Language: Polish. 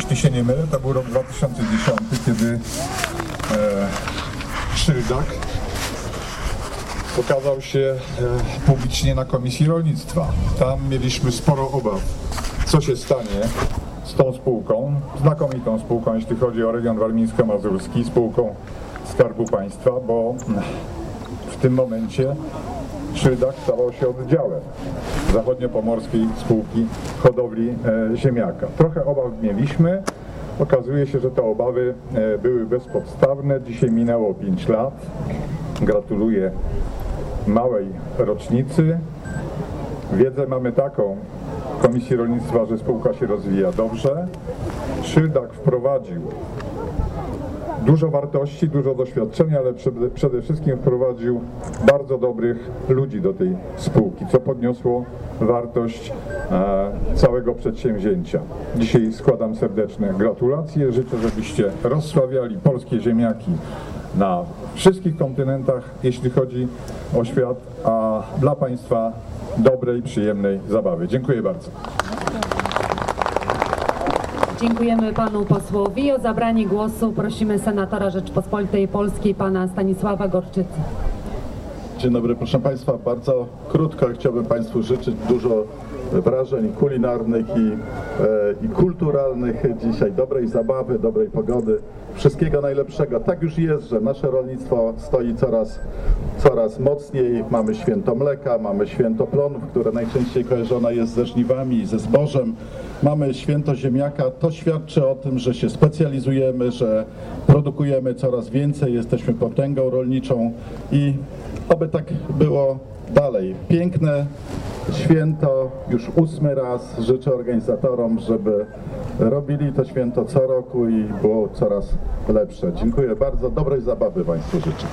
jeśli się nie mylę, to był rok 2010, kiedy e, Szyldak pokazał się e, publicznie na Komisji Rolnictwa. Tam mieliśmy sporo obaw, co się stanie z tą spółką, znakomitą spółką, jeśli chodzi o region warmińsko-mazurski, spółką Skarbu Państwa, bo w tym momencie Szyldak stawał się oddziałem zachodniopomorskiej spółki hodowli e, ziemniaka. Trochę obaw mieliśmy. Okazuje się, że te obawy e, były bezpodstawne. Dzisiaj minęło 5 lat. Gratuluję małej rocznicy. Wiedzę mamy taką w Komisji Rolnictwa, że spółka się rozwija dobrze. Szyldak wprowadził dużo wartości, dużo doświadczenia, ale przede, wszystkim wprowadził bardzo dobrych ludzi do tej spółki, co podniosło wartość e, całego przedsięwzięcia. Dzisiaj składam serdeczne gratulacje. Życzę, żebyście rozsławiali polskie ziemniaki na wszystkich kontynentach, jeśli chodzi o świat, a dla Państwa dobrej, przyjemnej zabawy. Dziękuję bardzo. Dziękujemy panu posłowi. O zabranie głosu prosimy senatora Rzeczpospolitej Polskiej, pana Stanisława Gorczycy. Dzień dobry, proszę Państwa. Bardzo krótko chciałbym Państwu życzyć dużo wrażeń kulinarnych i, e, i kulturalnych dzisiaj, dobrej zabawy, dobrej pogody, wszystkiego najlepszego. Tak już jest, że nasze rolnictwo stoi coraz, coraz mocniej. Mamy święto mleka, mamy święto plonów, które najczęściej kojarzone jest ze żniwami i ze zbożem. Mamy święto ziemniaka. To świadczy o tym, że się specjalizujemy, że produkujemy coraz więcej, jesteśmy potęgą rolniczą i Oby tak było dalej. Piękne święto, już ósmy raz. Życzę organizatorom, żeby robili to święto co roku i było coraz lepsze. Dziękuję bardzo. Dobrej zabawy Państwu życzę.